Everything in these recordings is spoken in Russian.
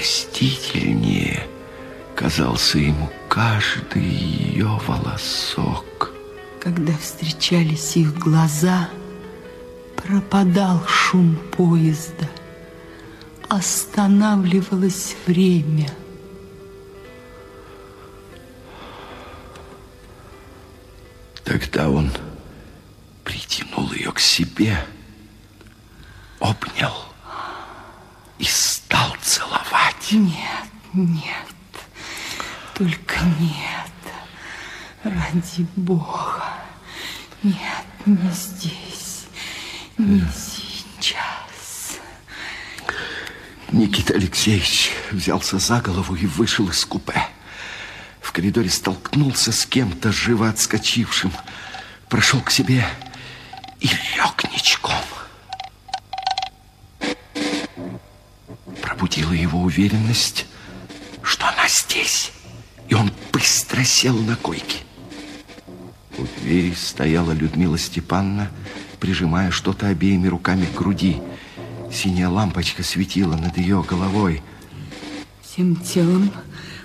обольстительнее казался ему каждый ее волосок. Когда встречались их глаза, пропадал шум поезда, останавливалось время. Тогда он притянул ее к себе, обнял и стал целовать. Нет, нет, только нет. Ради Бога. Нет, не здесь, не сейчас. Никита Алексеевич взялся за голову и вышел из купе. В коридоре столкнулся с кем-то, живо отскочившим. Прошел к себе и лег ничком. Пробудила его уверенность, что она здесь. И он быстро сел на койке. У двери стояла Людмила Степановна, прижимая что-то обеими руками к груди. Синяя лампочка светила над ее головой. Всем телом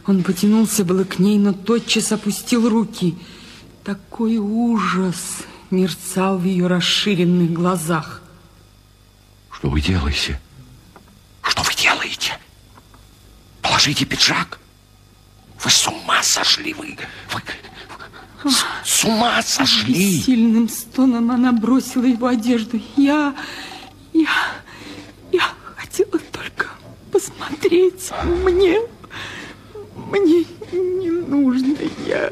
он потянулся было к ней, но тотчас опустил руки. Такой ужас мерцал в ее расширенных глазах. Что вы делаете? Что вы делаете? Положите пиджак. Вы с ума сошли, вы, вы с, с ума сошли. Сильным стоном она бросила его одежду. Я, я, я хотела только посмотреть. Мне, мне не нужно. Я,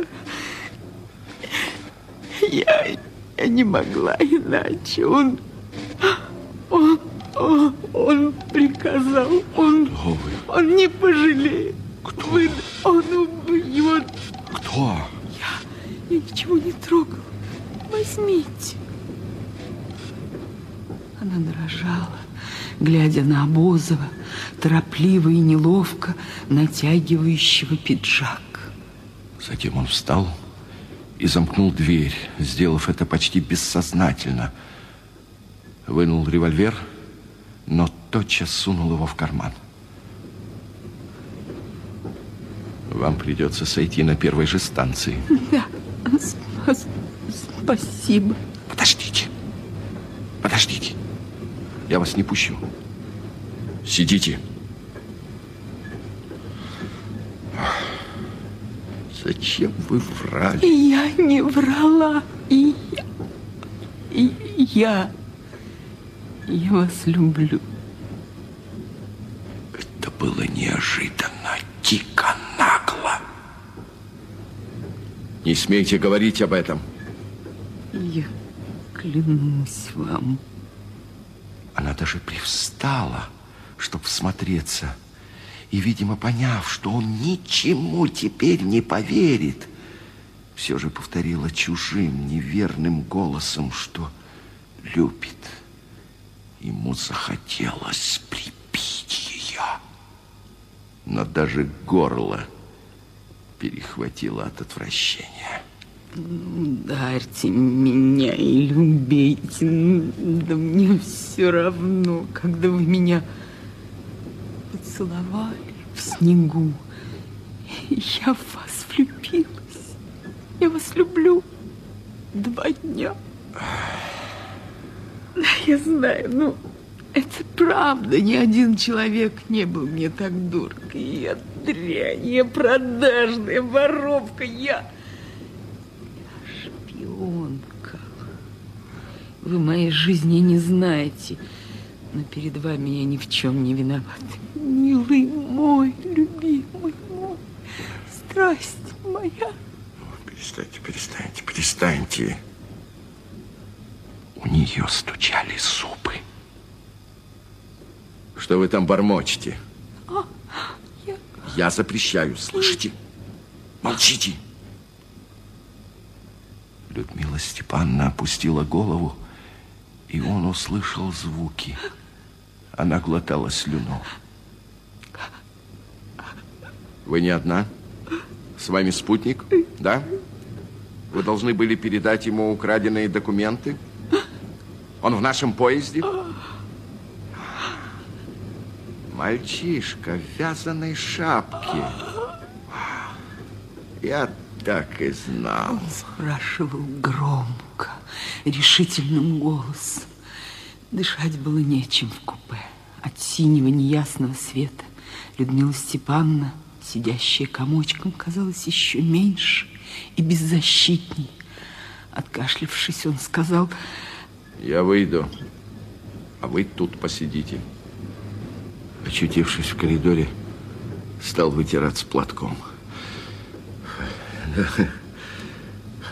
я, я не могла иначе. Он, он, он, он приказал. Он, он не пожалеет. Кто? Вы, он убьет. Кто? Я ничего не трогал. Возьмите. Она дрожала, глядя на Обозова, торопливо и неловко натягивающего пиджак. Затем он встал и замкнул дверь, сделав это почти бессознательно. Вынул револьвер, но тотчас сунул его в карман. Вам придется сойти на первой же станции. Да, спас- спасибо. Подождите. Подождите. Я вас не пущу. Сидите. Зачем вы врали? Я не врала. И я, и я, я вас люблю. Это было неожиданно, дико нагло. Не смейте говорить об этом. Я клянусь вам. Она даже привстала, чтобы всмотреться. И, видимо, поняв, что он ничему теперь не поверит, все же повторила чужим, неверным голосом, что любит. Ему захотелось прибить ее. Но даже горло перехватило от отвращения. Ударьте меня и любите. Да мне все равно, когда вы меня поцеловали в снегу. Я в вас влюбилась. Я вас люблю два дня. Да, я знаю, ну, это правда. Ни один человек не был мне так дурк. Я дрянь, я продажная воровка, я шпионка. Вы моей жизни не знаете, но перед вами я ни в чем не виновата. Милый мой, любимый мой, страсть моя. Перестаньте, перестаньте, перестаньте. У нее стучали зубы. Что вы там бормочете? А, я... Я запрещаю, слышите? Молчите. Людмила Степановна опустила голову, и он услышал звуки. Она глотала слюну. Вы не одна? С вами спутник, да? Вы должны были передать ему украденные документы? Он в нашем поезде? Мальчишка в вязаной шапке. Я так и знал. Он спрашивал громко, решительным голосом. Дышать было нечем в купе. От синего неясного света Людмила Степановна, сидящая комочком, казалась еще меньше и беззащитней. Откашлившись, он сказал... Я выйду, а вы тут посидите. Очутившись в коридоре, стал вытираться платком.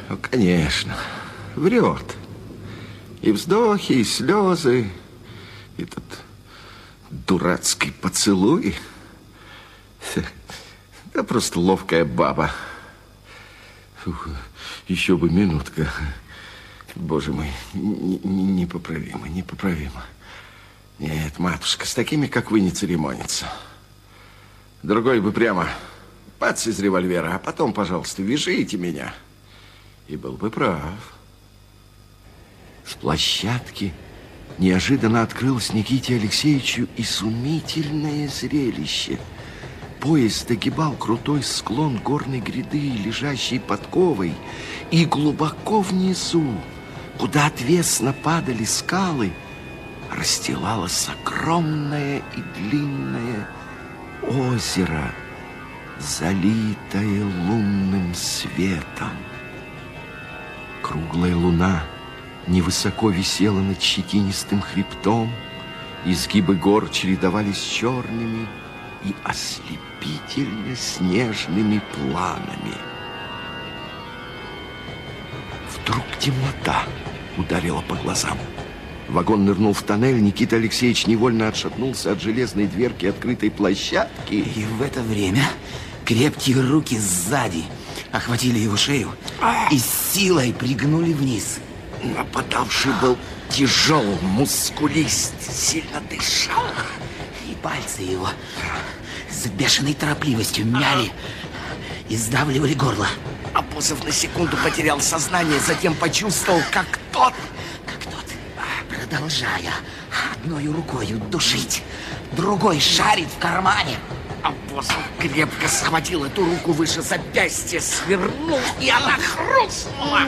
Ну, конечно, врет. И вздохи, и слезы, и этот дурацкий поцелуй. Да просто ловкая баба. Фух, еще бы минутка. Боже мой, непоправимо, непоправимо. Нет, матушка, с такими, как вы, не церемонится. Другой бы прямо бац из револьвера, а потом, пожалуйста, вяжите меня. И был бы прав. С площадки неожиданно открылось Никите Алексеевичу изумительное зрелище. Поезд догибал крутой склон горной гряды, лежащей подковой, и глубоко внизу, куда отвесно падали скалы, расстилалось огромное и длинное озеро, залитое лунным светом. Круглая луна невысоко висела над щетинистым хребтом, изгибы гор чередовались черными и ослепительно снежными планами. Вдруг темнота ударила по глазам. Вагон нырнул в тоннель, Никита Алексеевич невольно отшатнулся от железной дверки открытой площадки. И в это время крепкие руки сзади охватили его шею и силой пригнули вниз. Нападавший был тяжел, мускулист, сильно дышал. И пальцы его с бешеной торопливостью мяли и сдавливали горло. Апозов на секунду потерял сознание, затем почувствовал, как тот продолжая одной рукой душить, другой шарить в кармане. Апостол крепко схватил эту руку выше запястья, свернул, и она хрустнула.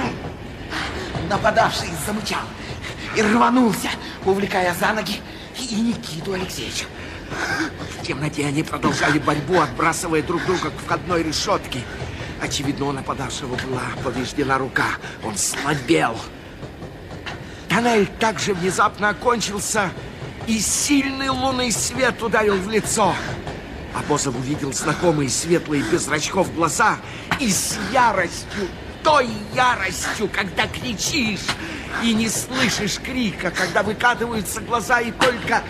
Нападавший замычал и рванулся, увлекая за ноги и Никиту Алексеевича. В темноте они продолжали борьбу, отбрасывая друг друга к входной решетке. Очевидно, у нападавшего была повреждена рука. Он слабел. Тоннель также внезапно окончился, и сильный лунный свет ударил в лицо. Абозов увидел знакомые светлые без зрачков глаза и с яростью, той яростью, когда кричишь и не слышишь крика, когда выкатываются глаза и только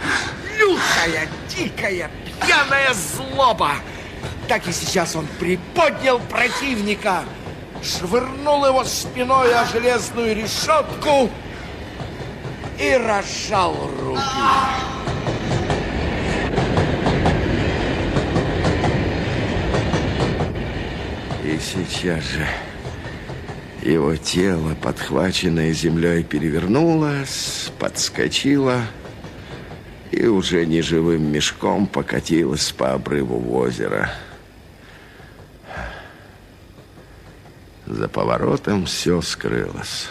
лютая, дикая, пьяная злоба. Так и сейчас он приподнял противника, швырнул его спиной о железную решетку и разжал руки. И сейчас же его тело, подхваченное землей, перевернулось, подскочило и уже неживым мешком покатилось по обрыву в озеро. За поворотом все скрылось.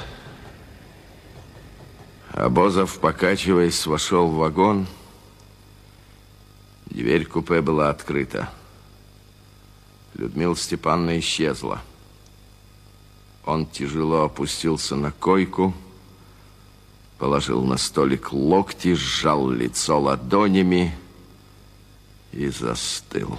Обозов, покачиваясь, вошел в вагон. Дверь купе была открыта. Людмила Степановна исчезла. Он тяжело опустился на койку, положил на столик локти, сжал лицо ладонями и застыл.